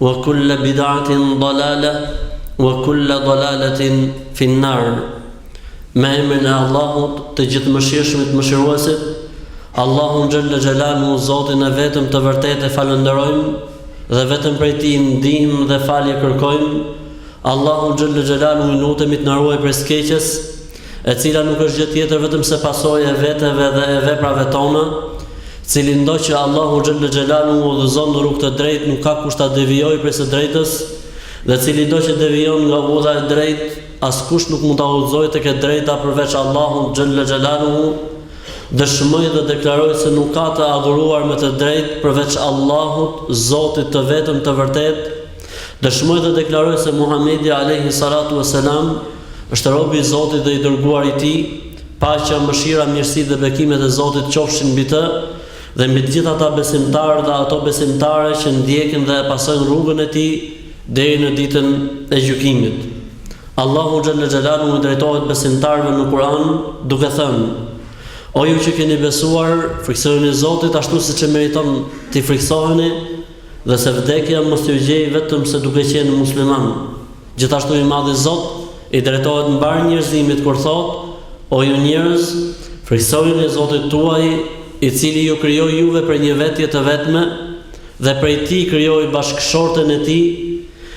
Wa kulla bid'atin dalala wa kulla dalalatin fi nar. Me emrin e Allahut, të Gjithëmëshirshmit, Mëshiruesit, Allahun xhel-le xhelaluhu, Zotin e vetëm të vërtetë e falënderojmë dhe vetëm prej Tij ndihmë dhe falje kërkojmë. Allahut xhel-le xhelaluhu i lutemi të na ruajë prej së keqes. e cila nuk është gjë tjetër vetëm se pasojë e veteve dhe e veprave tona, cilindo që Allahu xhel-le xhelaluhu udhëzon në rrugë të drejtë nuk ka kush ta devijojë prej së drejtës, dhe cilindo që devijon nga udha e drejtë, askush nuk mund ta udhëzojë tek e drejta përveç Allahut xhel-le xhelaluhu, dëshmoj dhe deklaroj se nuk ka të adhuruar me të drejtë përveç Allahut, Zotit të vetëm të vërtetë, Dëshmoj dhe deklaroj se Muhamedi alejhi salatu ue selam është robi i Zotit dhe i dërguari i Tij, paqja, mëshira, mirësitë dhe bekimet e Zotit qofshin mbi të dhe mbi të gjithë ata besimtarë dhe ato besimtare që ndjekin dhe e pasojnë rrugën e tij deri në Ditën e Gjykimit. Allahu xhelle xhelaluhu u drejtohet besimtarëve në Kur'an duke thënë: O ju që keni besuar, frikësojuni Zotit ashtu siç e meriton t'i frikësoheni Dhe se vdekja mos ju gjejë vetëm se duke qenë musliman. Gjithashtu i Madhi Zot i drejtohet mbarë njerëzimit kur thotë, O ju njerëz, frikësojuni Zotit tuaj, i cili ju krijoi juve prej një vetje të vetme dhe prej tij krijoi bashkëshorten e tij,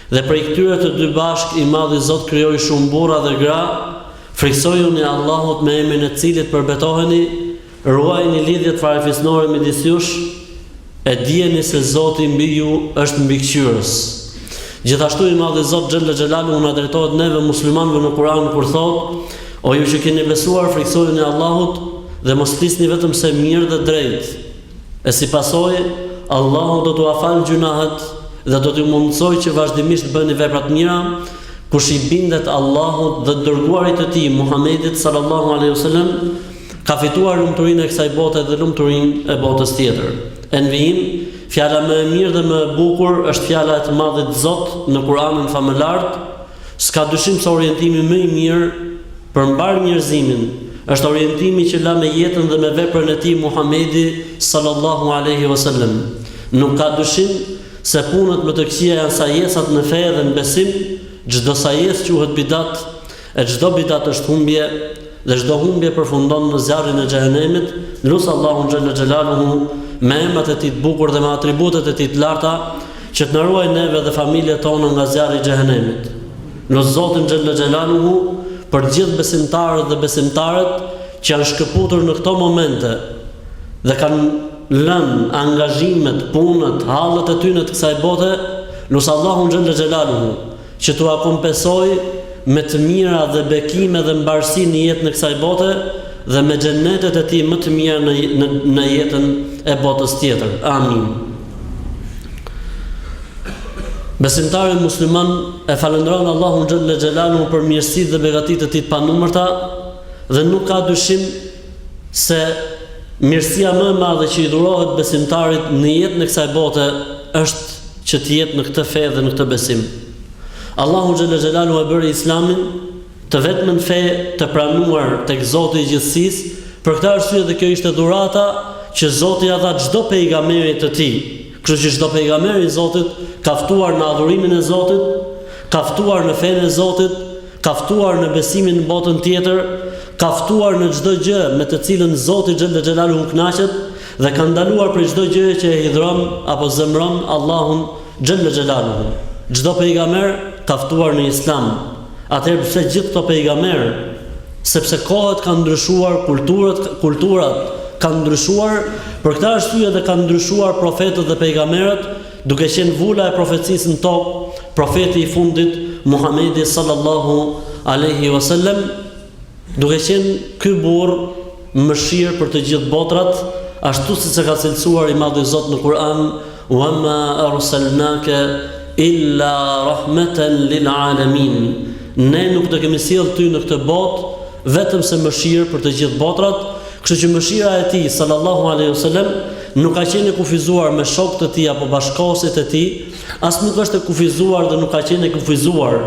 dhe prej këtyre të dy bashkë i Madhi Zot krijoi shumë burra dhe gra, frikësojuni Allahut me emrin e të cilit përbetoheni, Ruajini lidhjet farefisnore midis jush e dijeni se Zoti mbi ju është mbikëqyrës. Gjithashtu i Madhi Zot xhel-le xhelaluhu na drejtohet neve muslimanëve në Kur'an kur thotë: O ju që keni besuar, frikësojuni Allahut dhe mos flisni vetëm se mirë dhe drejt. E si pasojë, Allahu do t'ua falë gjynahet dhe do t'ju mundësojë që vazhdimisht të bëni vepra të mira, kush i bindet Allahut dhe dërguarit të Tij, Muhamedit sallallahu alejhi wasallam, Ka fituar lumturinë e kësaj bote dhe lumturinë e botës tjetër. E në vijim, Fjala më e mirë dhe më e bukur është fjala e të Madhit Zot në Kur'anin Famëlartë, S'ka dyshim se orientimi më i mirë për mbarë njerëzimin është orientimi që la me jetën dhe me veprën e tij Muhamedi sallallahu alejhi ve selem. Nuk ka dyshim se punët më të këqija janë sajesat në fe dhe në besim, çdo sajesë quhet bidat, E çdo bidat është humbje dhe çdo humbje përfundon në zjarrin e xhehenemit, lus Allahun xhelle xhelaluhu me emrat e tij të bukur dhe me atributet e tij të larta që të na ruajë neve dhe familjet tona nga zjarri i xhehenemit. Lus Zotin xhelle xhelaluhu për të gjithë besimtarët dhe besimtaret që janë shkëputur në këto momente dhe kanë lënë angazhimet, punët, hallet e tyre të kësaj bote, lus Allahun xhelle xhelaluhu Që t'ua kompesojë me të mira dhe bekime dhe mbarësi në jetën e kësaj bote dhe me xhenetet e tij më të mira në në në jetën e botës tjetër. Amin. Besimtari musliman e falënderon Allahun xhelle xhelaluhu për mirësitë dhe begatitë e tij të panumërta dhe nuk ka dyshim se mirësia më e madhe që i dhurohet besimtarit në jetën e kësaj bote është që të jetë në këtë fe dhe në këtë besim. Allahu xhelle xhelaluhu e bëri Islamin të vetmën fe të pranuar tek Zoti i gjithësisë, për këtë arsye dhe kjo ishte dhurata që Zoti ia dha çdo pejgamberit të tij. Kështu që çdo pejgamber i Zotit ka ftuar në adhurimin e Zotit, ka ftuar në fenë e Zotit, Ka ftuar në besimin në botën tjetër, ka ftuar në çdo gjë me të cilën Zoti xhelle xhelaluhu kënaqet dhe ka ndaluar prej çdo gjëje që e hidhron apo zemëron Allahun xhelle xhelaluhu. Çdo pejgamer ka ftuar në Islam. Atëherë pse gjithë këto pejgamerë, sepse kohët kanë ndryshuar, kulturat, kulturat kanë ndryshuar, për këtë arsye dhe kanë ndryshuar profetët dhe pejgamerët, Duke qenë vula e profecisë në tokë, profeti i fundit, Muhamedi sallallahu alejhi wa sallam, duke qenë ky burrë mëshirë për të gjithë botrat, ashtu siç e ka cilësuar i madhi Zot në Kur'an, "Wa ma arsalnake illa rahmatan lil alamin", Ne nuk të kemi sjellë ty në këtë botë vetëm se mëshirë për të gjithë botrat, Kështu që mëshira e Tij, sallallahu alejhi o selem, nuk ka qenë e kufizuar me shokët e Tij apo bashkëkohësit e Tij, as nuk është e kufizuar dhe nuk ka qenë e kufizuar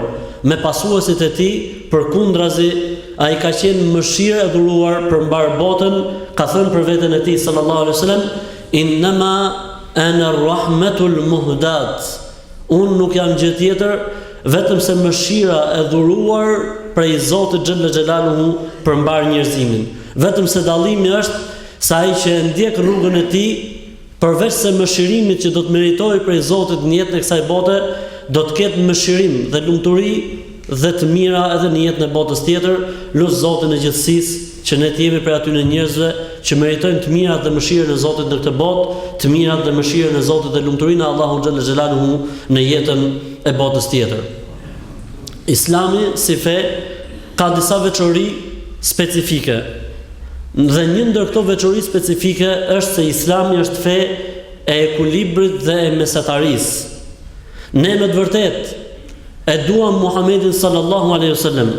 me pasuesit e Tij, përkundrazi, Ai ka qenë mëshirë e dhuruar për mbarë botën, ka thënë për veten e Tij, sallallahu alejhi o selem, Innama ana rahmatun muhdat, Unë nuk jam gjë tjetër vetëm se mëshira e dhuruar prej Zotit xhelle xhelaluhu për mbarë njerëzimin. Vetëm se dallimi është se ai që e ndjek rrugën e tij, përveçse mëshirimit që do të meritojë prej Zotit në jetën e kësaj bote, do të ketë mëshirim dhe lumturi dhe të mira edhe në jetën e botës tjetër, lus Zotin e gjithësisë, Që ne të jemi prej atyne njerëzve, që meritojnë të mirat dhe mëshirën e Zotit në këtë botë, të mirat dhe mëshirën e Zotit dhe lumturinë e Allahut xhalla xhelaluhu në jetën e botës tjetër. Islami si fe ka disa veçori specifike. Dhe një ndër këto veçori specifike është se Islami është fe e ekuilibrit dhe e mesatarisë. Ne me të vërtetë E duam Muhamedin Sallallahu Alejhi Vesellem.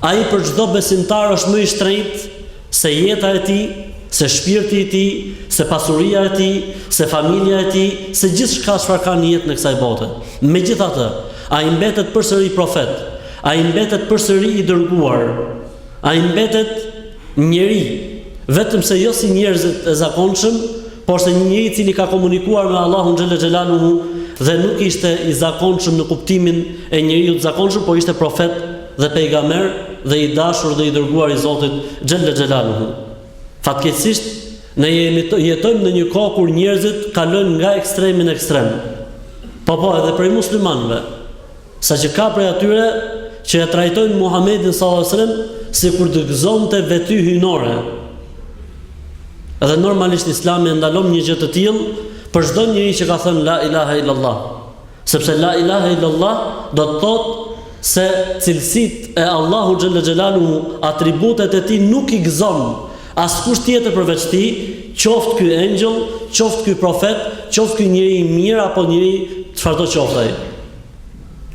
Ai për çdo besimtar është më i shtrenjtë se jeta e tij, se shpirti i tij, se pasuria e tij, se familja e tij, se gjithçka çfarë ka në jetën e kësaj bote. Megjithatë, ai mbetet përsëri profet, ai mbetet përsëri i dërguar, ai mbetet Njeri, vetëm se jo si njerëzit e zakonshëm, por se një njeri i cili ka komunikuar me Allahun xhelle xhelaluhu dhe nuk ishte i zakonshëm në kuptimin e njeriut të zakonshëm, por ishte profet dhe pejgamer dhe i dashur dhe i dërguar i Zotit xhelle xhelaluhu. Fatkeqësisht ne jetojmë në një kohë kur njerëzit kalojnë nga ekstremi në ekstrem. Po po, edhe prej muslimanëve. Saqë ka prej atyre që e trajtojnë Muhamedin sallallahu alaihi wasallam sikur të gëzonte veti hyjnore. Edhe normalisht Islami e ndalon një gjë të tillë për çdo njeri që ka thënë la ilaha illallah, sepse la ilaha illallah do të thotë se cilësitë e Allahu xhalla xhelaluhu atributet e tij nuk i gëzon askush tjetër përveç tij, qoftë ky engjëll, qoftë ky profet, qoftë ky njeri i mirë apo njeri çfarëdo qoftë ai.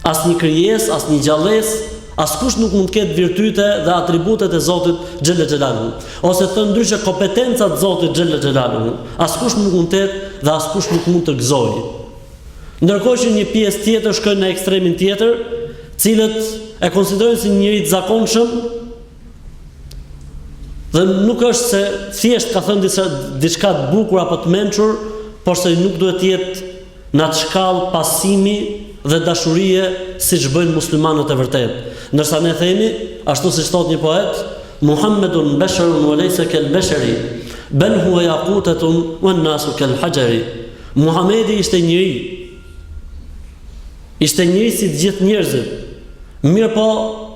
Asnjë krijesë, asnjë gjallesë, askush nuk mund të ketë virtyte dhe atributet e Zotit xhelle xhelaluhu, ose thënë ndryshe kompetencat e Zotit xhelle xhelaluhu, askush nuk mund të ketë dhe askush nuk mund të gëzojë. Ndërkohë që një pjesë tjetër shkojnë në ekstremin tjetër, të cilët e konsiderojnë si njeri të zakonshëm dhe nuk është se thjesht ka thënë diçka të bukur apo të mençur, por se nuk duhet të jetë Në atë shkallë pasimi dhe dashurie siç bëjnë muslimanët e vërtetë. Ndërsa ne themi, ashtu siç thotë një poet, Muhammedun besherun wa lejse kel besheri, bel huve jakutetun wen nasu kel haxheri. Muhammedi ishte njeri, ishte njeri si të gjithë njerëzit, mirëpo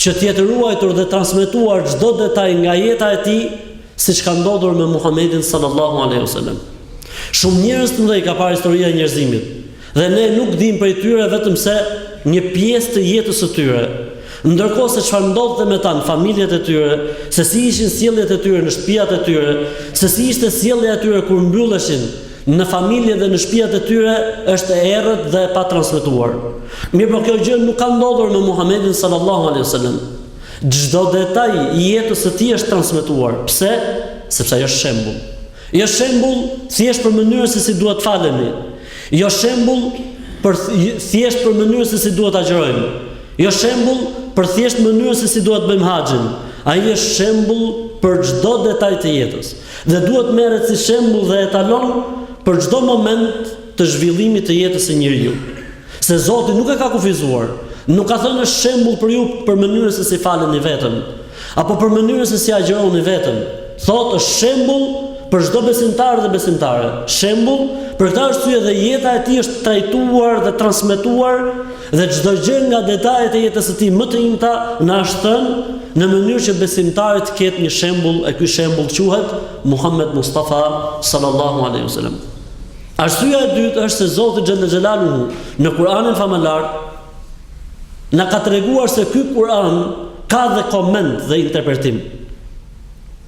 që të jetë ruajtur dhe transmetuar çdo detaj nga jeta e tij, siç ka ndodhur me Muhamedin sallallahu alaihi wasallam. Shumë njerëz të mëdhenj ka parë historia e njerëzimit, dhe ne nuk dimë prej tyre vetëm se një pjesë të jetës së tyre. Ndërkohë se çfarë ndodhte me ta në familjet e tyre, se si ishin sjelljet e tyre në shtëpiat e tyre, se si ishte sjellja e tyre kur mbylleshin Në familje dhe në shpiat e tyre është e errët dhe e patransmetuar. Mirpo kjo gjë nuk ka ndodhur me Muhamedin sallallahu alaihi wasallam. Çdo detaj i jetës së tij është transmetuar. Pse? Sepse ai është shembull. Jo shembull thjesht për mënyrën se si duhet të falemi. Jo shembull për thjesht për mënyrën se si duhet të agjërojmë. Jo shembull për thjesht mënyrën se si duhet të bëjmë haxhin. Ai është shembull për çdo detaj të jetës. Dhe duhet merret si shembull dhe etalon për çdo moment të zhvillimit të jetës së njeriut. Se Zoti nuk e ka kufizuar, nuk ka thënë është shembull për ju për mënyrën se si faleni vetëm, apo për mënyrën se si agjëroni vetëm. Thotë është shembull për çdo besimtar dhe besimtare. Shembull, për këtë arsye dhe jeta e tij është trajtuar dhe transmetuar Dhe çdo gjë nga detajet e jetës së tij më të imta na është thënë në mënyrë që besimtari të ketë një shembull e ky shembull quhet Muhammed Mustafa sallallahu alaihi wasallam. Arsyeja e dytë është se Zoti xhel-le xhelaluhu në Kur'anin famëlartë na ka treguar se ky Kur'an ka dhe koment dhe interpretim.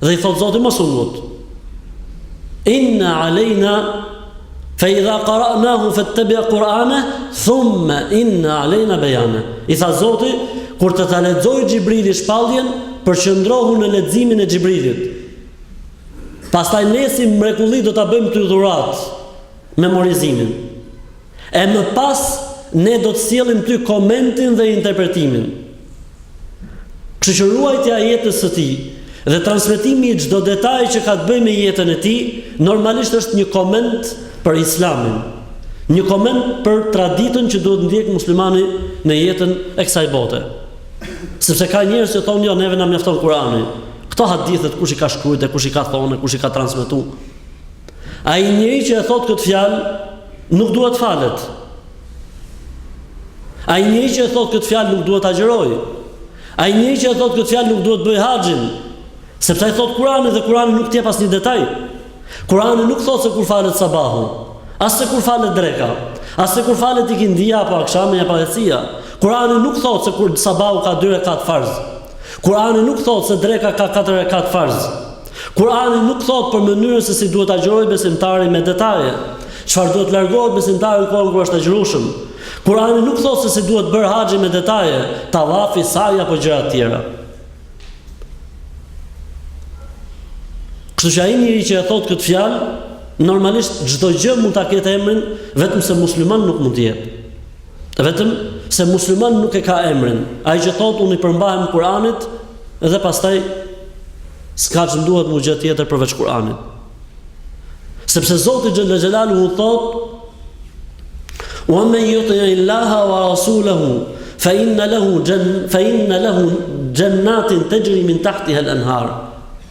Dhe i thotë Zoti mos u ngut. Inna alejna fa idha qara'nahu fattabi' Qur'ana thumma inna alejna bayana. I tha Zoti, kur të ta lexojë Xhibrili shpalljen, përqendrohu në leximin e Xhibrilit. Pastaj ne si mrekulli do ta bëjmë ty dhuratë memorizimin. E më pas ne do të sjellim ty komentin dhe interpretimin. Kështu që ruajtja e jetës së tij dhe transmetimi i çdo detaji që ka të bëjë me jetën e tij, normalisht është një koment për Islamin. Një koment për traditën që duhet ndjekë muslimani në jetën e kësaj bote. Sepse ka njerëz që thonë jo, neve na mjafton Kurani. Këto hadithet kush i ka shkrujt dhe kush i ka thonë, kush i ka transmetu? Ai njeri që e thotë këtë fjalë nuk duhet falet. Ai njeri që e thotë këtë fjalë nuk duhet të agjërojë. Ai njeri që e thotë këtë fjalë nuk duhet bëjë haxhin, sepse ai thotë Kur'ani dhe Kur'ani nuk të jep asnjë detaj. Kur'ani nuk thotë se kur falet sabahu, as se kur falet dreka, as se kur falet ikindia apo akshami apo jacia. Kur'ani nuk thotë se kur sabahu ka 2 rekat farz. Kur'ani nuk thotë se dreka ka 4 rekat farz. Kurani nuk thotë për mënyrën se si duhet të agjërojë besimtari me detaje, çfarë duhet largohet besimtari në kohën kur është agjërushëm. Kurani nuk thotë se si duhet bërë haxhi me detaje, tavafi, saji apo gjëra të tjera. Kështu që ai njeri që e thotë këtë fjalë, normalisht çdo gjë mund ta ketë emrin, vetëm se musliman nuk mund të jetë. Vetëm se musliman nuk e ka emrin. Ai që thotë unë i përmbahem Kur'anit dhe pastaj s'ka që nduhet mu gjë tjetër përveç Kur'anit. Sepse Zoti xhelle xhelaluhu thotë Wa men juti'illaha wa rasulahu fa inna lehu gjen, fa inna lehu gjennatin tegjri min tahtihel enhar.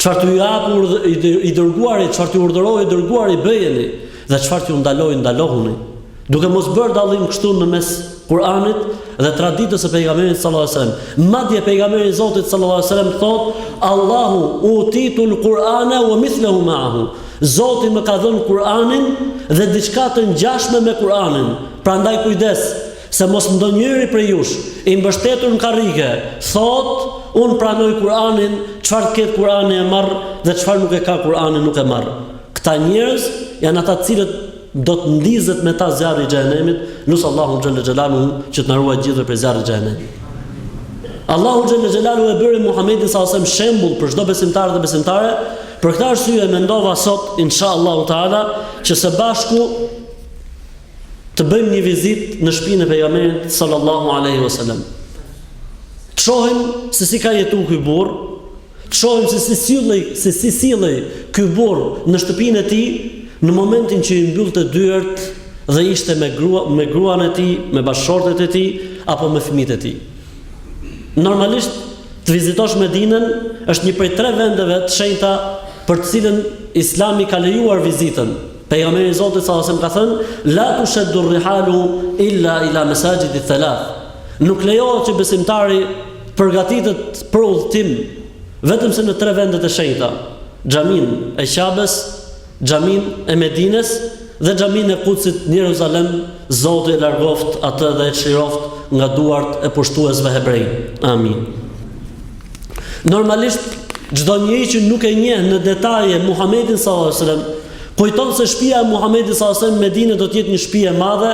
Çfarë t'ju japë i, i dërguari, çfarë t'ju urdhërojë i dërguari bëjeni dhe çfarë t'ju ndalojë ndalohuni. Duke mos bërë dallim kështu në mes Kur'anit dhe traditës së pejgamberit sallallahu alajhi wasallam. Madje pejgamberi i Zotit sallallahu alajhi wasallam thotë, Allahu utitul Kur'ana wa mithluhu ma'ahu. Zoti më ka dhënë Kur'anin dhe diçka të ngjashme me Kur'anin. Prandaj kujdes, Se mos ndonjëri prej jush, i mbështetur në karrige, thotë, Unë pranoj Kur'anin, çfarë të ketë Kur'ani e marr dhe çfarë nuk e ka Kur'anin nuk e marr. Këta njerëz janë ata të cilët do të ndizet me ta zjarri i xhehenemit, lus Allahun xhelle xhelaluhu që të na ruajë të gjithëve prej zjarrit të xhehenemit. Allahu xhelle xhelaluhu e bëri Muhamedin sallallahu alajhi wasallam shembull për çdo besimtar dhe besimtare, për këtë arsye mendova sot inshallah taala që së bashku të bëjmë një vizitë në shpinë e pejgamberit sallallahu alaihi wasallam. Të shohim se si ka jetuar ky burrë, të shohim se si sillej, se si sillej ky burrë në shtëpinë e tij në momentin që i mbyllte dyert dhe ishte me grua, me gruan e tij, me bashkëshortet e tij apo me fëmijët e tij. Normalisht të vizitosh Medinën është një prej tre vendeve të shenjta për të cilën Islami ka lejuar vizitën. Pejgamberi i Zotit sallallahu alejhi ue sellem ka thënë, La tushaddu rihalu illa ila masajidi thalath. Nuk lejohet që besimtari të përgatitet për udhëtim vetëm se në tre vendet e shenjta, xhaminë e Qabes, xhaminë e Medines dhe xhaminë e Kudsit në Jeruzalem, Zoti e largoftë atë dhe e çliroftë nga duart e pushtuesve hebrenj. Amin. Normalisht çdo njeri që nuk e njeh në detaje Muhamedin sallallahu alajhi wasallam, kujton se shtëpia e Muhamedit sallallahu alajhi wasallam në Medinë do të jetë një shtëpi e madhe,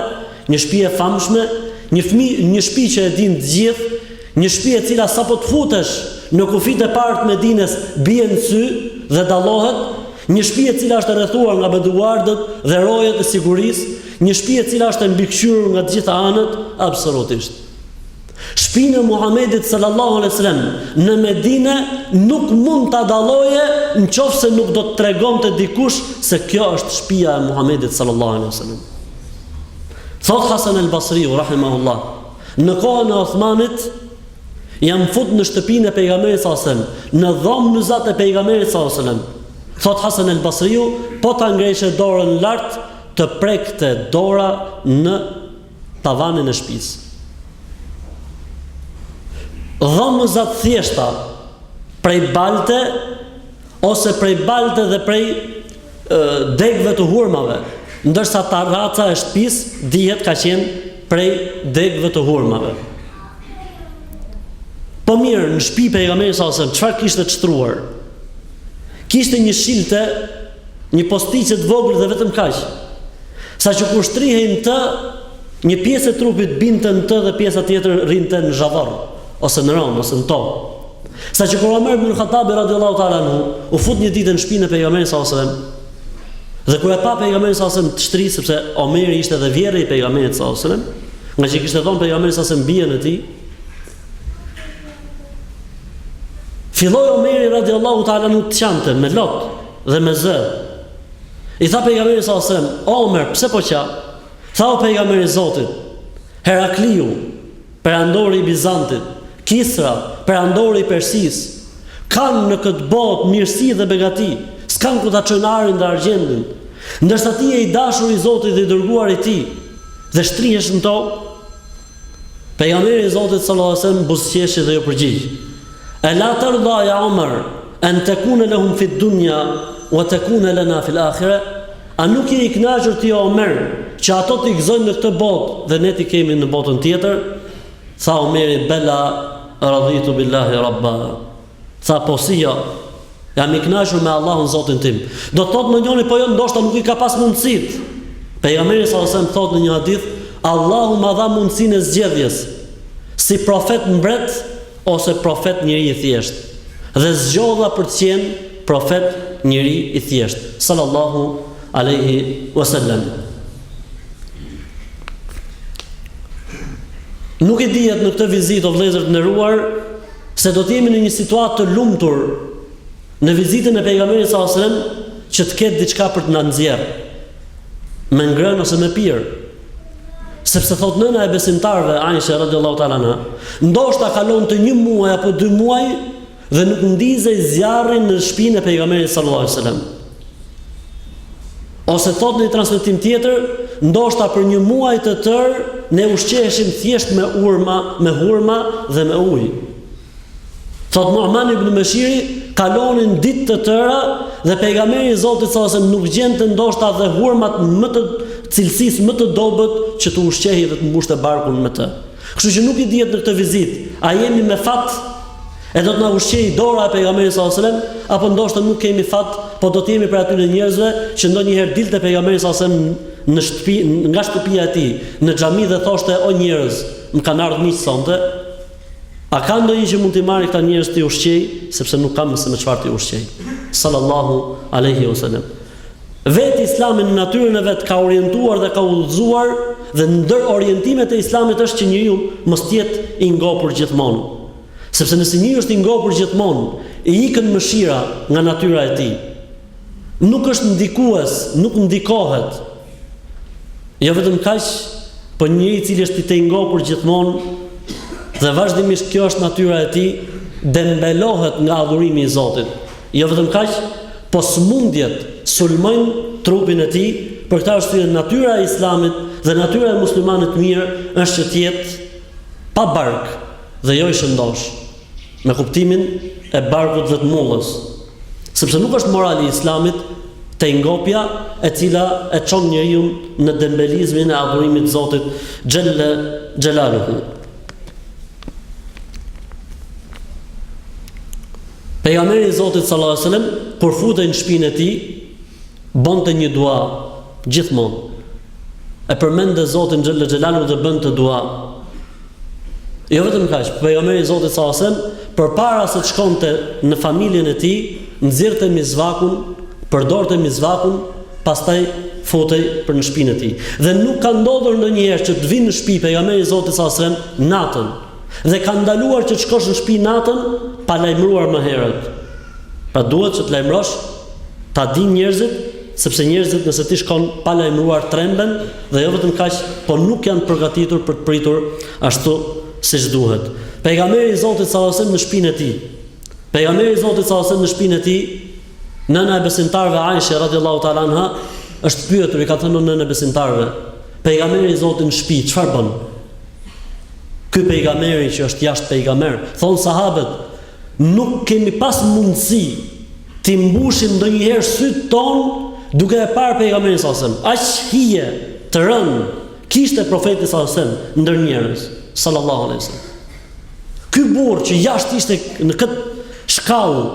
një shtëpi e famshme, një fmi, një shtëpi që e dinë të gjithë, një shtëpi e cila sapo të futesh në kufijtë e parë të Medinës bie në sy dhe dallohet, një shtëpi e cila është e rrethuar nga bodiguardët dhe rojet e sigurisë, një shtëpi e cila është e mbikëqyrur nga të gjitha anët, absolutisht. Shpinë e Muhamedit sallallahu alaihi wasallam në Medinë nuk mund ta dalloje nëse nuk do të të tregonte dikush se kjo është shtëpia e Muhamedit sallallahu alaihi wasallam. Thotë Hasan al-Basriu rahimahullah, në kohën e Osmanit jam fut në shtëpinë e pejgamberit sallallahu alaihi wasallam, në dhomëzat e pejgamberit sallallahu alaihi wasallam. Thotë Hasan al-Basriu, po ta ngreje dorën lart, të prekte dora në tavanin e shpisë. Dhomëza të thjeshta prej balte ose prej balte dhe prej degëve të hurmave, ndërsa taraca e shpisë dihet ka qenë prej degëve të hurmave. Po mirë, në shpi pejgamberi sallallahu alajhi wasallam, çfarë kishte të shtruar? Kishte një shilte Një postiqe të vogël dhe vetëm kaq. Sa që kur shtrihej në të, një pjesë e trupit binte në të dhe pjesa tjetër rrinte në zhavorr, ose në ranë, ose në tokë. Sa që kur Omer ibn Khattabi radiallahu ta'ala anhu, u fut një ditë në shpinë e pejgamberit sallallahu alajhi wasallam, Dhe kur e pa pejgamberin sallallahu alajhi wasallam të shtri sepse Omeri ishte edhe vjehrri i pejgamberit sallallahu alajhi wasallam, nga që kishte dhënë pejgamberit sallallahu alajhi wasallam bijën e tij, Filloi Omeri radiallahu ta'ala anhu të qante me lot dhe me zë. I tha pejgamberi sallallahu alajhi wasallam, o Omer, pse po qan? Tha o pejgamber i Zotit, Herakliu, perandori i Bizantit, Kisra, perandori i Persisë, kanë në këtë botë mirësi dhe begati, s'kanë ku ta çojnë arin dhe argjendin, ndërsa ti je i dashur i Zotit dhe i dërguar i tij, dhe shtrihesh në tokë, Pejgamberi i Zotit sallallahu alejhi ve sellem buzëqeshi dhe iu përgjigj, E la tarda ja Omer en tekune lehum fid dunja wa tekune lena fil ahire, A nuk je i kënaqur ti o Omer që ato t'i gëzojnë në këtë botë dhe ne t'i kemi në botën tjetër? Tha Omeri, Bela, raditu billahi rabba. Tha po si jo, jam i kënaqur me Allahun Zotin tim. Do të thotë ndonjëri po jo, ndoshta nuk i ka pas mundësitë. Pejgamberi sallallahu aleyhi wasallam thotë në një hadith, Allahu ma dha mundësinë e zgjedhjes, si profet mbret ose profet njeri i thjeshtë. Dhe zgjodha për të qenë profet njeri i thjeshtë. Salallahu aleyhi wasallam. Nuk i dihet në këtë vizitë o vëllezër të nderuar, Se do të jemi në një situatë të lumtur në vizitën e Pejgamberit sallallahu alajhi wasallam që të ketë diçka për të na nxjerrë me ngrënë ose me pirë. Sepse thotë nëna e besimtarëve Aisha radhiyallahu ta'ala anha, ndoshta kalonte një muaj apo dy muaj dhe nuk ndizej zjarri në shpinë e Pejgamberit sallallahu alajhi wasallam. Ose thotë në një transmetim tjetër, ndoshta për një muaj të tërë ne ushqeheshim thjesht me urma, me hurma dhe me ujë. Thotë Nu'man ibn Bashiri, kalonin ditë të tëra dhe pejgamberi i Zotit sallallahu alajhi wasallam nuk gjente ndoshta dhe hurmat më të cilësisë më të dobët që të ushqehej dhe të mbushte barkun me të. Kështu që nuk i dihet në këtë vizitë, a jemi me fat E do të na ushqejë dora e Pejgamberit sallallahu alajhi wasallam, apo ndoshta nuk kemi fat, po do të jemi prej atyre njerëzve që ndonjëherë dilte Pejgamberi sallallahu alajhi wasallam në shtëpi, nga shtëpia e tij, në xhami dhe thoshte o njerëz, më kanë ardhur miq sonte? A ka ndonjë që mund t'i marrë këta njerëz t'i ushqejë, sepse nuk kam se me çfarë t'i ushqej. Sallallahu alaihi wasallam. Vetë Islami në natyrën e vet ka orientuar dhe ka udhëzuar dhe ndër orientimet e Islamit është që njeriu mos të jetë i ngopur gjithmonë. Sepse nëse njëri është i ngopur gjithmonë, i ikën mëshira nga natyra e tij. Nuk është ndikues, nuk ndikohet. Jo vetëm kaq, po njëri i cili është i tejngopur gjithmonë dhe vazhdimisht kjo është natyra e tij, dembelohet nga adhurimi i Zotit. Jo vetëm kaq, po sëmundjet sulmojnë trupin e tij, për këtë arsye natyra e Islamit dhe natyra e muslimanit të mirë është që të jetë Pa bark dhe jo i shëndoshë, me kuptimin e barkut dhe të mullës, sepse nuk është morali i Islamit tejngopja e cila e çon njeriun në dembelizmin e adhurimit Zotit xhelle xhelaluhu. Pejgamberi i Zotit sallallahu alejhi ve sellem kur futej në shpinën e tij, Bënte një dua gjithmonë. E përmendte Zotin xhella xhelalu dhe bënte dua. Jo vetëm kaq, pejgamberi i Zotit sa asem, përpara se të shkonte në familjen e tij, nxirrte mizvakun, përdorte mizvakun, pastaj futej për në shpinën e tij. Dhe nuk ka ndodhur ndonjëherë që të vijë në shpi pejgamberi i Zotit sa asem natën. Dhe ka ndaluar që të shkosh në shpi natën pa lajmëruar më herët. Pra duhet që të lajmërosh ta dinë njerëzit, sepse njerëzit nëse ti shkon pa lajmëruar tremben dhe jo vetëm kaq, po nuk janë përgatitur për të pritur ashtu siç duhet. Pejgamberi i Zotit sallallahu alajhi wasallam në shpinën e tij. Pejgamberi i Zotit sallallahu alajhi wasallam në shpinën e tij, nëna e besimtarëve Aisha radhiyallahu ta'ala anha është pyetur, i ka thënë nëna e besimtarëve, pejgamberi i Zotit në shpi çfarë bën? Ky pejgamberi që është jashtë pejgamber, thonë sahabët, Nuk kemi pas mundësi t'i mbushim ndonjëherë sytë tonë duke e parë Pejgamberin sallallahu alejhi wasallam. Aq hije të rëndë kishte Profeti sallallahu alejhi wasallam ndër njerëz. Sallallahu alejhi wasallam. Ky burrë që jashtë ishte në këtë shkallë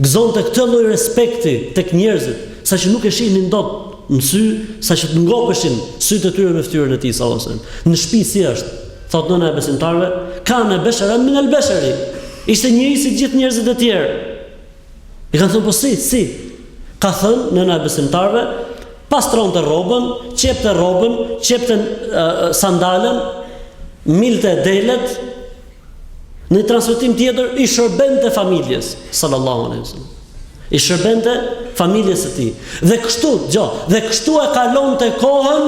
gëzonte këtë lloj respekti tek njerëzit, saqë nuk e shihnin dot në sy, saqë të ngopeshin sytë e tyre me fytyrën e tij sallallahu alejhi wasallam. Në shpi si është? Thotë nëna e besimtarëve, Kane besheran min el besheri. Ishte njeri si gjithë njerëzit e tjerë. I kanë thënë po si, si? Ka thënë nëna e besimtarëve, pastronte rrobën, qepte rrobën, qepte sandalen, milte delet. Në transmetim tjetër i shërbente familjes, sallallahu alaihi wasallam. I shërbente familjes së tij. Dhe kështu, gjo, dhe kështu e kalonte kohën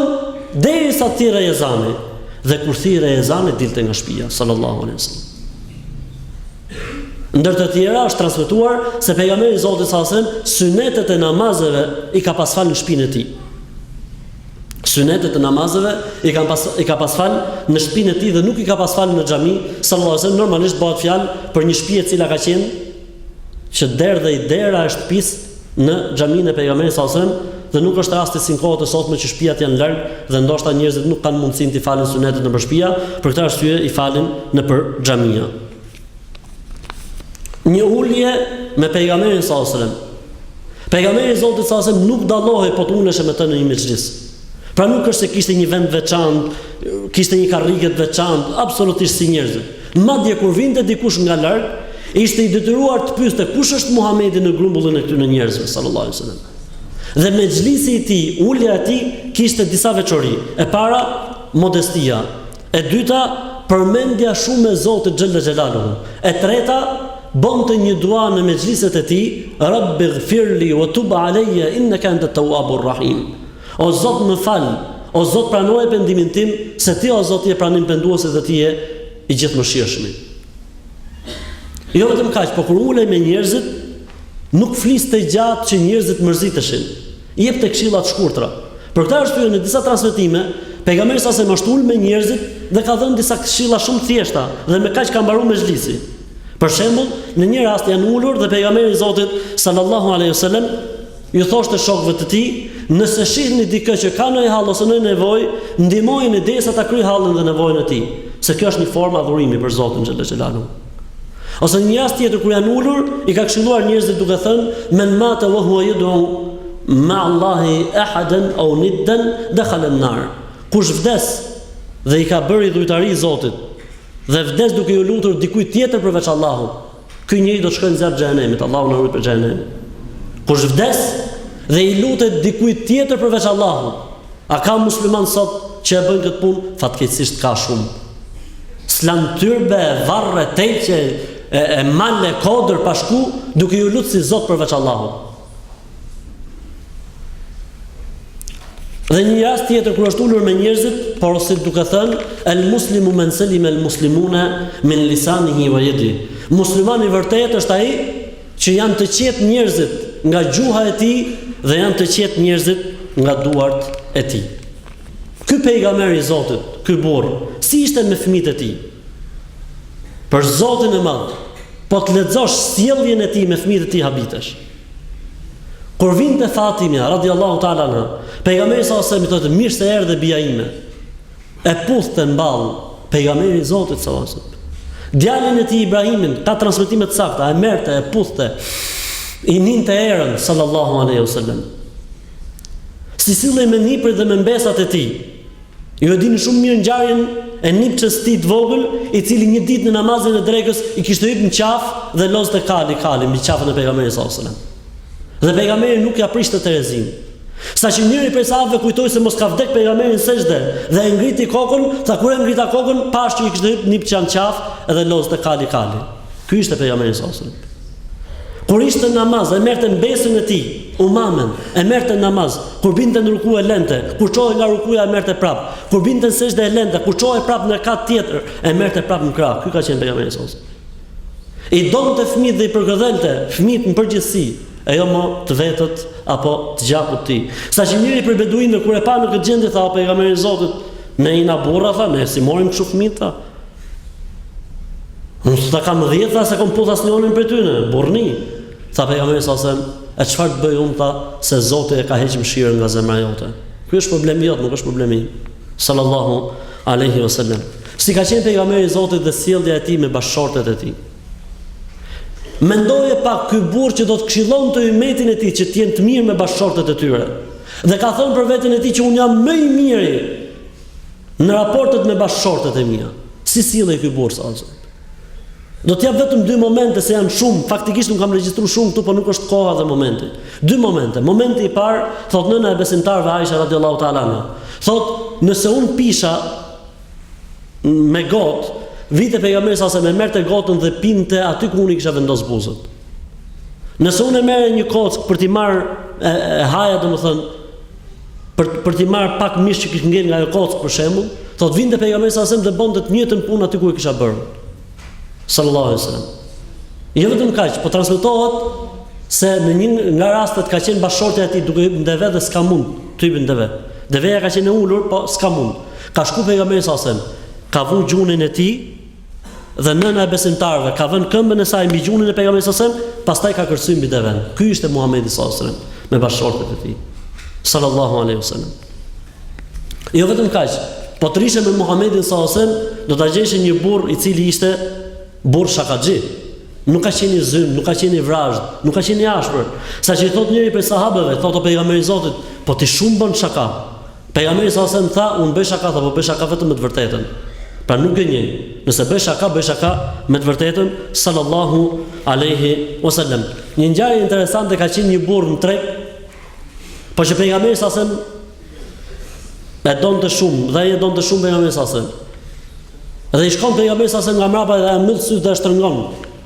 derisa thirrej ezani. Dhe kur thirrej ezani dilte nga shpia sallallahu alaihi wasallam. Ndër të tjera është transmetuar se pejgamberi i Zotit sallallahu alaihi wasallam synetet e namazeve i ka pas falë në shpinë e tij. Synetet e namazeve i ka pas i ka pas falë në shpinë e tij dhe nuk i ka pas falë në xhami sallallahu alaihi wasallam. Normalisht bëhet fjalë për një shpi e cila ka qenë që derdhej dera e shpisë në xhaminë e Pejgamberit sallallahu alajhi wasallam dhe nuk është rasti si në kohët e sotme që shpiat janë larg dhe ndoshta njerëzit nuk kanë mundësinë t'i falin synetet nëpër shpia, për këtë arsye i falin nëpër xhamia. Një ulje me Pejgamberin sallallahu alajhi wasallam. Pejgamberi i Zotit sallallahu alajhi wasallam nuk dallohej po të uleshe me të në një mexhlis. Pra nuk është se kishte një vend veçantë, kishte një karrige të veçantë, absolutisht si njerëzit. Madje kur vinte dikush nga larg, ishte i detyruar të pyeste kush është Muhamedi në grumbullin e këtyre njerëzve sallallahu alaihi wasallam. Dhe mexhlisi i tij, ulja e tij kishte disa veçori. E para, modestia. E dyta, përmendja shumë e Zotit xhelle xhelaluhu. E treta, bënte një dua në mexhliset e tij, Rabbi ghfirli wa tub alayya innaka antat tawwabur rahim. O Zot më fal, o Zot pranoje pendimin tim, se Ti o Zot je pranim penduesi dhe Ti je i gjithëmëshirshmi. Jo vetëm kaq, por kur ulej me njerëzit, nuk fliste gjatë që njerëzit mërziteshin. Jepte këshilla të shkurtra. Për këtë arsye në disa transmetime, pejgamberi sasem asht ul me njerëzit dhe ka dhënë disa këshilla shumë të thjeshta dhe me kaq ka mbaru mexhlisi. Për shembull, në një rast janë ulur dhe pejgamberi i Zotit sallallahu alaihi wasallam Ju thoshte shokëve të tij, nëse shihni dikë që ka ndonjë hall ose ndonjë nevojë, ndihmojeni derisa ta kryejë hallin dhe nevojën e tij, se kjo është një formë adhurimi për Zotin xhelle xhelaluhu. Ose në një rast tjetër kur janë ulur, i ka këshilluar njerëzit duke thënë, "Men mata wa huwa yad'u ma Allahi ahadan aw niddan dakhala an-nar." Kush vdes dhe i ka bërë idhujtari Zotit dhe vdes duke ju lutur dikujt tjetër përveç Allahut, Ky njeri do të shkojë në zjarr të xhehenemit, Allahu na rujt prej xhehenemit. Kush vdes dhe i lutet dikujt tjetër përveç Allahut, a ka musliman sot që e bëjnë këtë punë? Fatkeqësisht ka shumë. S'lanë tyrbe, varre, teqe, e, e mal e kodër pa shku, duke ju lutë si Zot përveç Allahut. Dhe një rast tjetër kur është ulur me njerëzit, porosit duke thënë el muslimu men selim el muslimuna min lisanihi wa yadi. Muslimani i vërtetë është ai që janë të qetë njerëzit nga gjuha e tij dhe janë të qetë njerëzit nga duart e tij. Ky pejgamber i Zotit, ky burrë, si ishte me fëmijët e tij? Për Zotin e madh, po të lexosh sjelljen e tij me fëmijët e tij habitesh. Kur vinte Fatimja radiallahu ta'ala anha, pejgamberi sallallahu alaihi wasallam i thotë mirë se erdhe bija ime. E puthte m'ballë pejgamberi i Zotit sallallahu alaihi wasallam. Djalin e tij Ibrahimin, ka transmetime të sakta, e merrte, e puthte. I ninte erën sallallahu alaihi wasallam. Si sillej me nipërit dhe me mbesat e tij. Ju e dini shumë mirë ngjarjen e nipçes së tij të vogël, i cili një ditë në namazin e drekës i kishte hyp në qafë dhe lozte kali kali mbi qafën e pejgamberit sallallahu alajhi wasallam. Dhe pejgamberi nuk ia prishte terezin. Saqë njëri prej sahabëve kujtoi se mos ka vdek pejgamberi në sexhde dhe e ngriti kokën, tha kur e ngrita kokën, pashë që i kishte hyp nipçja në qafë dhe lozte kali kali. Ky ishte pejgamberi sallallahu alajhi wasallam. Kur ishte në namaz, e merrte mbesën e tij, Umamen, e merrte në namaz, kur binte në ruku e lente, kur çohej nga rukuja e merrte prapë, kur binte në sexhde e lente, kur çohej prapë në rekat tjetër, e merrte prapë në krah, ky ka qenë pejgamberi sallallahu alaihi wasallam. I donte fmijt dhe i përkëdhelte fmijt në përgjithsi, e jo më të vetët, apo të gjakut tij. Saqë njëri prej beduinëve, kur e pa në këtë gjendje, tha, o pejgamber i Zotit, ne jena burra, tha, ne s'i morim kshu fmijt, tha, Unë, tha, kam dhjetë, tha, s'e kom puth asnjonin prej tyne, burrni. Tha pejgamberi sallallahu aleyhi wa sallam, e çfarë të bëj unë, tha, se Zoti e ka heq mëshirën nga zemra jote. Ky është problemi jot, nuk është problemi im. Sallallahu aleyhi wa sallam. Si ka qenë pejgamberi i Zotit dhe sjellja e tij me bashkëshortet e tij. Mendoje pak ky burrë që do të këshillonte ymetin e tij që t'jenë të mirë me bashkëshortet e tyre. Dhe ka thënë për veten e tij që unë jam më i miri Në raportet me bashkëshortet e mia, si sillej ky burrë sallallahu alaihi wasallam. Do të jap vetëm dy momente se janë shumë, faktikisht nuk kam regjistruar shumë këtu, por nuk është koha dhe momenti. Dy momente. Momenti i parë, thotë nëna e besimtarëve Aisha radhiyallahu ta'ala anha. Thotë, nëse unë pisha me gotë, vinte pejgamberi sallallahu alaihi wasallam e merrte gotën dhe pinte aty ku unë i kisha vendos buzët. Nëse unë e merrja një kockë për t'i marrë, e haja, domethënë, për për t'i marrë pak mish që kish ngel nga ajo kockë për shembull, thotë vinte pejgamberi sallallahu alaihi wasallam dhe bënte të njëjtën punë aty ku e kisha bërë. Sallallahu alaihi wasallam. Jo vetëm kaq, po transmetohet se në një nga rastet ka qenë bashkëshortja e tij duke hyp në deve dhe s'ka mund të hypë në deve. Deveja ka qenë e ulur, po s'ka mund. Ka shku pejgamberi sallallahu alaihi wasallam, ka vu gjunin e tij Dhe nëna e besimtarëve ka vënë këmbën e saj mbi gjunin e pejgamberit sallallahu alajhi wasallam, pastaj ka kërcyer mbi devën. Ky ishte Muhamedi sallallahu alajhi wasallam me bashkëshortet e tij. Sallallahu alajhi wasallam. Jo vetëm kaq, po të rishë me Muhamedit sallallahu alajhi wasallam, do ta gjeje një burr i cili ishte burr shakaxhi. Nuk ka qenë i zymtë, nuk ka qenë i vrazhd, nuk ka qenë i ashpër. Saqë i thot njëri prej sahabëve, thot o pejgamberi i Zotit, po ti shumë bën shaka. Pejgamberi sallallahu alajhi wasallam tha, unë bëj shaka tha po bëj shaka vetëm me të vërtetën. Pra nuk gënjej. Nëse bëj shaka, bëj shaka me të vërtetën sallallahu alaihi wasallam. Një ngjarje interesante ka qenë një burrë në treg, por që pejgamberi sallallahu alaihi wasallam e donte shumë, dhe ai e donte shumë pejgamberin sallallahu alaihi wasallam. Dhe i shkon pejgamberi sallallahu alaihi wasallam nga mbrapa dhe ia mbyll sytë dhe e shtrëngon.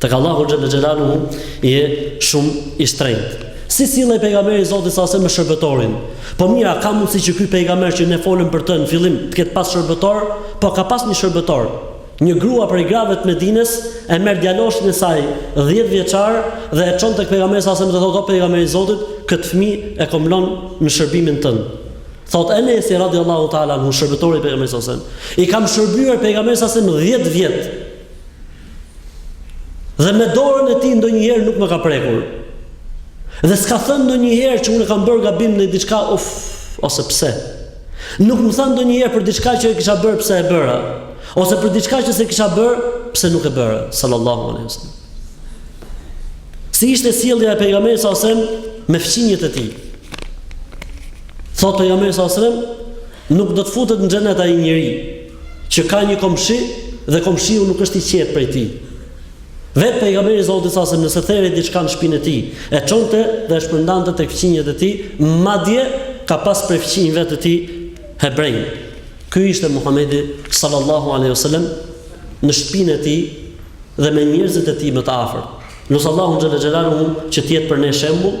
Tek Allahu xhelle xhelaluhu je shumë i shtrenjtë. Si sillej pejgamberi i Zotit sallallahu alaihi wasallam me shërbëtorin? Po mirë a ka mundësi që ky pejgamber që ne folëm për të në fillim të ketë pas shërbëtor? Po ka pas një shërbëtor. Një grua prej grave të Medinës e merr djaloshin e saj 10 vjeçar dhe e çon tek pejgamberi sallallahu alaihi wasallam dhe thotë o pejgamberi i Zotit, këtë fëmijë e kom lënë në shërbimin tënd. Thot Enesi radiallahu ta'ala anhu shërbëtori i pejgamberit sallallahu alaihi wasallam. I kam shërbyer pejgamberit sallallahu alaihi wasallam 10 vjet. Dhe me dorën e tij ndonjëherë nuk më ka prekur. Dhe s'ka thënë ndonjëherë që unë kam bërë gabim në diçka uf ose pse. Nuk më tha ndonjëherë për diçka që e kisha bërë pse e bëra, ose për diçka që s'e kisha bërë pse nuk e bëra, sallallahu alaihi wasallam. Si ishte sjellja e pejgamberit sallallahu alaihi wasallam me fqinjët e tij? Thotë pejgamberi sallallahu alaihi wasallam, nuk do të futet në xhenet ai njeri që ka një komshi dhe komshiu nuk është i qetë prej tij. Vetë pejgamberi i Zotit sallallahu alaihi wasallam nëse therrte diçka në shpinë e tij, e çonte dhe e shpërndante tek fqinjët e tij, madje ka pas prej fqinjëve të tij hebrej. Ky ishte Muhamedi sallallahu alaihi wasallam në shpinë e tij dhe me njerëzit e tij më të afërt. Lus Allahun xhelle xhelaluhu që të jetë për ne shembull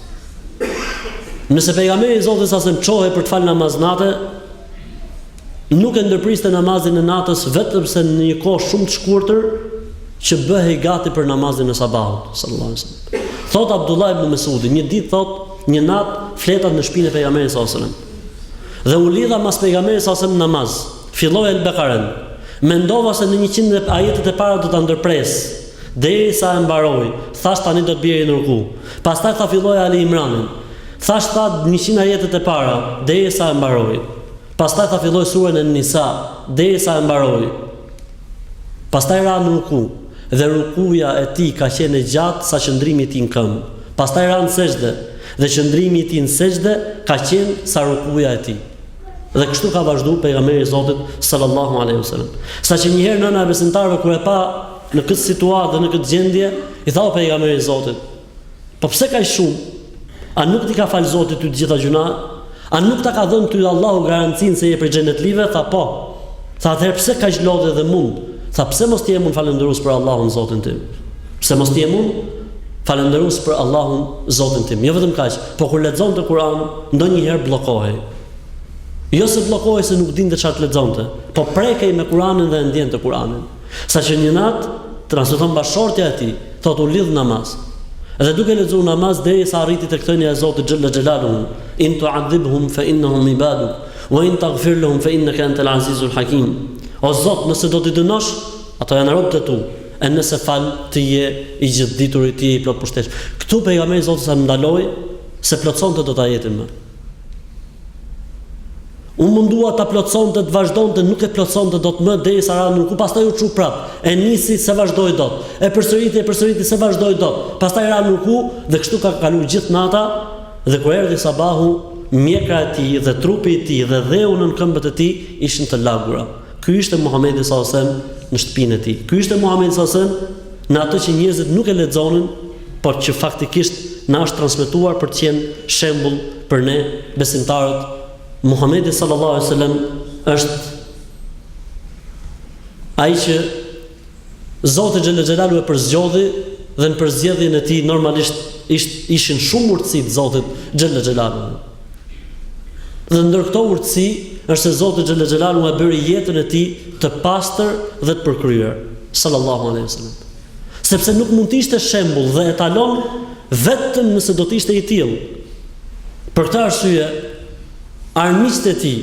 Nëse pejgamberi i Zotit sallallahu alaihi wasallam çohej për të fal namaz nate, nuk e ndërpriste namazin e natës vetëm se në një kohë shumë të shkurtër që bëhej gati për namazin e sabahut, sallallahu alaihi wasallam. Thot Abdullah ibn Mesudi, një ditë thot, një natë fleta në shpinë e pejgamberit sallallahu alaihi wasallam. Dhe u lidha mas pejgamberit sallallahu alaihi wasallam namaz. Filloi el-Bekaren. Mendova se në 100 ajetet e para do ta ndërpresë. Derisa e mbaroi, thashë tani do të bjerë në ruku. Pastaj tha filloi Ali Imranin. Thashë tha njëqind ajetet e para, derisa e mbaroi. Pastaj tha filloi suren En Nisa, derisa e mbaroi. Pastaj ra në ruku. Dhe rukuja e tij ka qenë e gjatë sa qëndrimi i tij në këmbë. Pastaj ra në sexhde. Dhe qëndrimi i tij në sexhde ka qenë sa rukuja e tij. Dhe kështu ka vazhdu Pejgamberi i Zotit, sallallahu alejhi ve sellem. Saqë njëherë nëna e besimtarëve kur e pa Në këtë situatë dhe në këtë gjendje, i tha o pejgamberi i Zotit, po pse kaq shumë? A nuk t'i ka fal Zoti ty të gjitha gjynahet? A nuk ta ka dhënë ty Allahu garancinë se je prej xhenetlive? Tha po. Tha atëherë pse kaq lodhje dhe mund? Tha pse mos të jem unë falënderues për Allahun Zotin tim? Pse mos të jem unë falënderues për Allahun Zotin tim? Jo vetëm kaq, po kur lexonte Kur'an, ndonjëherë bllokohej. Jo se bllokohej se nuk dinte çfarë të lexonte, po prekej me Kur'anin dhe e ndjente Kur'anin. Saqë një natë, transmeton bashkëshortja e tij, thotë u lidh namaz. Dhe duke lexuar namaz derisa arriti tek thënia e Zotit xhella xhelaluhu, In tu'adhibhum fa innahum ibaduk, wa in taghfir lahum fa innaka antal azizul hakim. O Zot, nëse do t'i dënosh, ato janë robët e tu, e nëse fal, ti je i gjithëdituri, ti je i plotpushteshëm. Këtu pejgamberi i Zotit sa ndaloi s'e plotësonte dot ajetin më. U mundua ta plotësonte, të vazhdonte, nuk e plotësonte dot më derisa ra në ruku pastaj u çu prap. E nisi s'e vazhdoi dot. E përsëriti, e përsëriti s'e vazhdoi dot. Pastaj ra në ruku dhe kështu ka kaluar gjithë nata dhe kur erdhi sabahu, mjekra e tij dhe trupi i tij dhe dheu nën këmbët e tij ishin të lagura. Ky ishte Muhamedi sallallahu alaihi wasallam në shtëpinë e tij. Ky ishte Muhamedi sallallahu alaihi wasallam në atë që njerëzit nuk e lexonin, por që faktikisht na është transmetuar për të qenë shembull për ne besimtarët. Muhamedi sallallahu alaihi wasallam është ai që Zoti xhelle xhelalu e përzgjodhi dhe në përzgjedhjen e tij normalisht ish, ishin shumë urtësi të Zotit xhelle xhelalu. Dhe ndër këto urtësi është se Zoti xhelle xhelalu e bëri jetën e tij të pastër dhe të përkryer. Sallallahu alaihi wasallam. Sepse nuk mund të ishte shembull dhe etalon vetëm nëse do të ishte i tillë. Për këtë arsye, armiqtë e tij,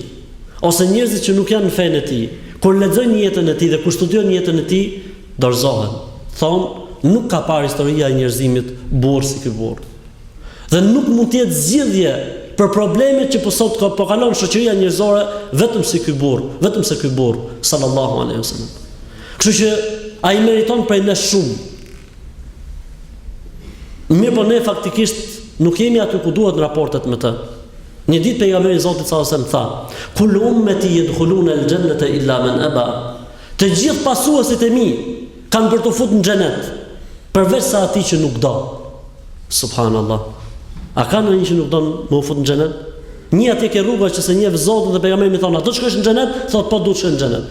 ose njerëzit që nuk janë në fenë e tij, kur lexojnë jetën e tij dhe kur studiojnë jetën e tij, dorëzohen. Thonë, nuk ka parë historia e njerëzimit burrë si ky burrë. Dhe nuk mund të jetë zgjidhje për problemet që po sot po kalon shoqëria njerëzore vetëm si ky burrë, vetëm se ky burrë sallallahu alaihi wasallam. Kështu që ai meriton prej ne shumë. Mirëpo ne faktikisht nuk jemi aty ku duhet në raportet me të. Një ditë pejgamberi i Zotit sallallahu alaihi wasallam tha, "Kul ummeti yadkhulun al-jannata illa man aba." Të gjithë pasuesit e mi kanë për t'u fut në xhenet, përveç se atij që nuk do. Subhanallah. A ka ndonjë që nuk don me u fut në xhenet? Një atje ke rruga që s'e njeh Zotin dhe pejgamberin i thon, "A do të shkosh në xhenet?" Thot, "Po do të shkoj në xhenet."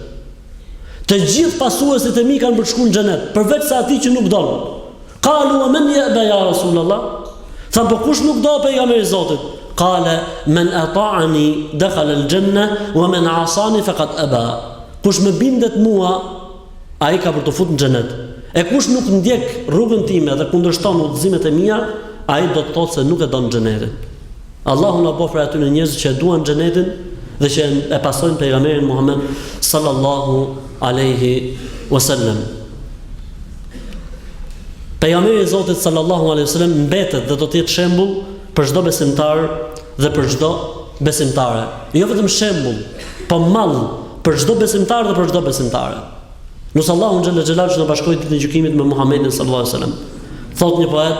Të gjithë pasuesit e mi kanë për të shku në xhenet, përveç se atij që nuk don. Qalu wa man ya'ba ya Rasulullah? Tha po kush nuk do pejgamberi i Zotit? Qala man ata'ani dakhala al-janna wa man 'asani faqad aba. Kush më bindet mua, ai ka për t'u fut në xhenet. E kush nuk ndjek rrugën time dhe kundërshton udhëzimet e mia, ai do të thotë se nuk e don xhenetin. Allahu na bëftë prej atyre njerëzve që e duan xhenetin dhe që e pasojnë pejgamberin Muhammed sallallahu alaihi wasallam. Pejgamberi i Zotit sallallahu alaihi wasallam mbetet dhe do të jetë shembull për çdo besimtar dhe për çdo besimtare. Jo vetëm shembull, po mall për çdo besimtar dhe për çdo besimtare. Lus Allahun xhel-le xhelaluhu që na bashkojë ditën e gjykimit me Muhammedin sallallahu alaihi wasallam. Thot një poet,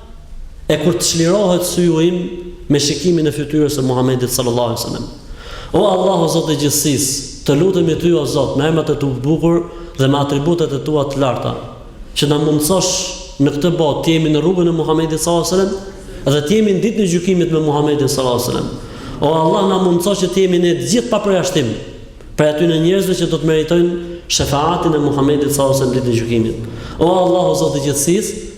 e kur të çlirohet syu im me shikimin e fytyrës së Muhamedit sallallahu alejhi ve sellem. O Allah o Zot i gjithësisë, të lutemi ty o Zot me emrat e tu të bukur dhe me atributet e tua të larta, që na mundësosh në këtë botë të jemi në rrugën e Muhamedit sallallahu alejhi ve sellem dhe të jemi ditën e gjykimit me Muhamedin sallallahu alejhi ve sellem. O Allah na mundëso që të jemi ne të gjithë pa përjashtim prej atyre njerëzve që do të meritojnë shefaatin e Muhamedit sallallahu alejhi ve sellem ditën e gjykimit. O Allah o Zot i gjithësisë,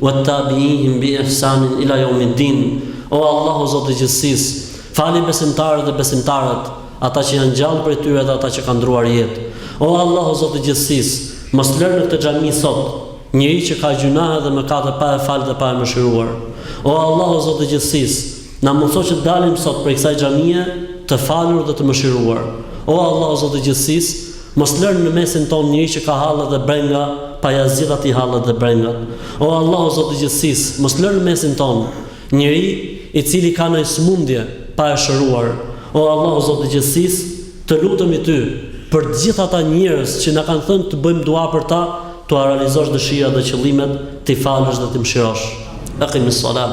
Wattabi'ihim bi ihsanin ila yawmiddin O Allah o Zot i gjithësisë, fali besimtarët dhe besimtaret, ata që janë gjallë prej tyre dhe ata që kanë ndruar jetë. O Allah o Zot i gjithësisë, mos lër në këtë xhami sot, njeri që ka gjynahe dhe mëkate pa e falë dhe pa e mëshiruar. O Allah o Zot i gjithësisë, Na mundëso që të dalim sot prej kësaj xhamie të falur dhe të mëshiruar. O Allah, o Zot i gjithësisë, mos lër në mesin tonë njeri që ka halle dhe brenga, pa ia zgjidh ato hallet dhe brengat. O Allah, o Zot i gjithësisë, mos lër në mesin tonë njeri i cili ka naj sëmundje, pa e shëruar. O Allah, o Zot i gjithësisë, të lutemi Ty, për të gjithë ata njerëz që na kanë thënë të bëjmë dua për ta, t'ua realizosh dëshirat dhe qëllimet, t'i falësh dhe t'i mëshirosh. Eqimissalah.